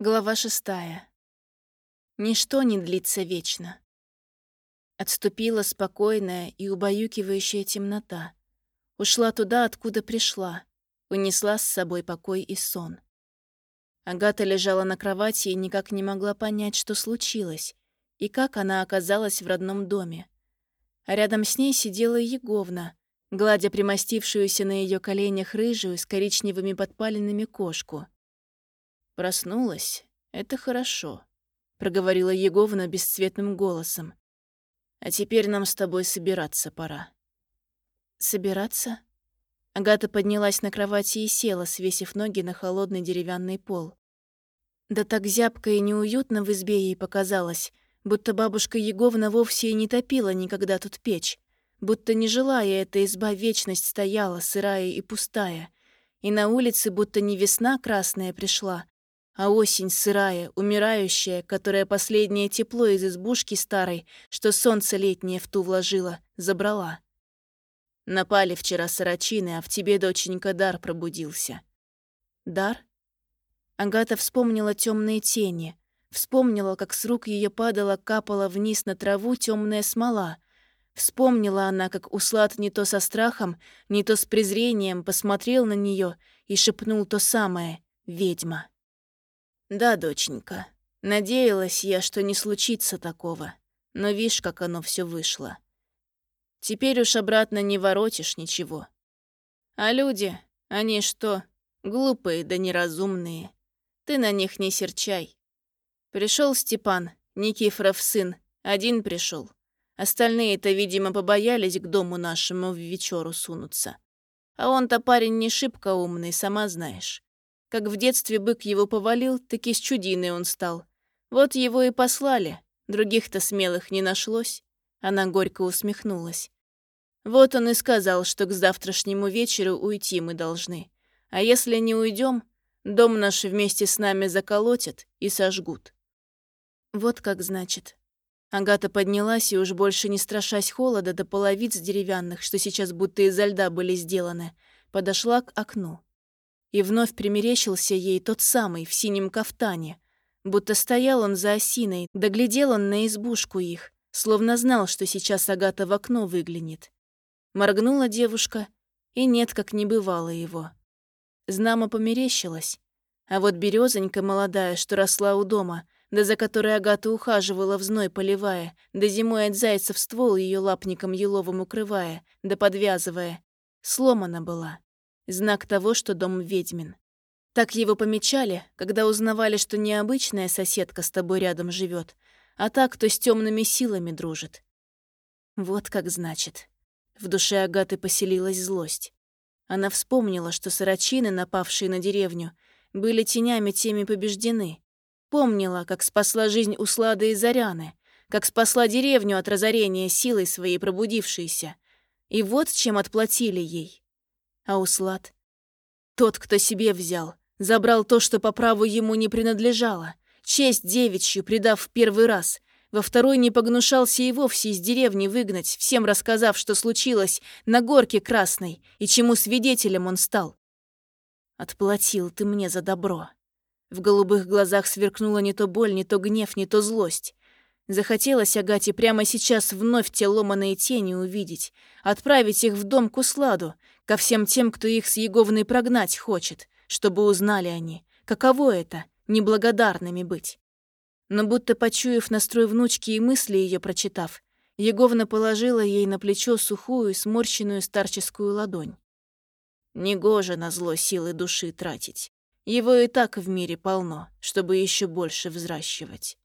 Глава шестая. Ничто не длится вечно. Отступила спокойная и убаюкивающая темнота. Ушла туда, откуда пришла. Унесла с собой покой и сон. Агата лежала на кровати и никак не могла понять, что случилось, и как она оказалась в родном доме. А рядом с ней сидела Еговна, гладя примостившуюся на ее коленях рыжую с коричневыми подпалинами кошку. «Проснулась? Это хорошо», — проговорила Еговна бесцветным голосом. «А теперь нам с тобой собираться пора». «Собираться?» Агата поднялась на кровати и села, свесив ноги на холодный деревянный пол. Да так зябко и неуютно в избе ей показалось, будто бабушка Еговна вовсе и не топила никогда тут печь, будто не желая эта изба вечность стояла, сырая и пустая, и на улице будто не весна красная пришла, а осень сырая, умирающая, которая последнее тепло из избушки старой, что солнце летнее в ту вложило, забрала. Напали вчера сорочины, а в тебе, доченька, дар пробудился. Дар? Агата вспомнила темные тени, вспомнила, как с рук ее падала, капала вниз на траву темная смола. Вспомнила она, как Услад не то со страхом, не то с презрением посмотрел на нее и шепнул то самое «Ведьма». «Да, доченька, надеялась я, что не случится такого, но видишь, как оно все вышло. Теперь уж обратно не воротишь ничего. А люди, они что, глупые да неразумные. Ты на них не серчай. Пришел Степан, Никифоров сын, один пришел. Остальные-то, видимо, побоялись к дому нашему в вечеру сунуться. А он-то парень не шибко умный, сама знаешь. Как в детстве бык его повалил, так и с чудиной он стал. Вот его и послали. Других-то смелых не нашлось. Она горько усмехнулась. Вот он и сказал, что к завтрашнему вечеру уйти мы должны. А если не уйдем, дом наш вместе с нами заколотят и сожгут. Вот как значит. Агата поднялась и уж больше не страшась холода до половиц деревянных, что сейчас будто изо льда были сделаны, подошла к окну. И вновь примерещился ей тот самый в синем кафтане, будто стоял он за осиной, доглядел он на избушку их, словно знал, что сейчас Агата в окно выглянет. Моргнула девушка, и нет, как не бывало его. Знамо померещилась. А вот березонька молодая, что росла у дома, да за которой Агата ухаживала в зной поливая, да зимой от зайцев ствол ее лапником еловым укрывая, да подвязывая, сломана была. Знак того, что дом ведьмин. Так его помечали, когда узнавали, что необычная соседка с тобой рядом живет, а так, кто с темными силами дружит. Вот как значит. В душе Агаты поселилась злость. Она вспомнила, что сорочины, напавшие на деревню, были тенями теми побеждены. Помнила, как спасла жизнь Услады и Заряны, как спасла деревню от разорения силой своей пробудившейся. И вот чем отплатили ей. А Услад? Тот, кто себе взял, забрал то, что по праву ему не принадлежало, честь девичью предав в первый раз, во второй не погнушался и вовсе из деревни выгнать, всем рассказав, что случилось на горке красной и чему свидетелем он стал. «Отплатил ты мне за добро». В голубых глазах сверкнула не то боль, не то гнев, не то злость. Захотелось Агате прямо сейчас вновь те ломаные тени увидеть, отправить их в дом к усладу, ко всем тем, кто их с Еговной прогнать хочет, чтобы узнали они, каково это — неблагодарными быть. Но будто почуяв настрой внучки и мысли ее прочитав, Еговна положила ей на плечо сухую, сморщенную старческую ладонь. Негоже на зло силы души тратить. Его и так в мире полно, чтобы еще больше взращивать.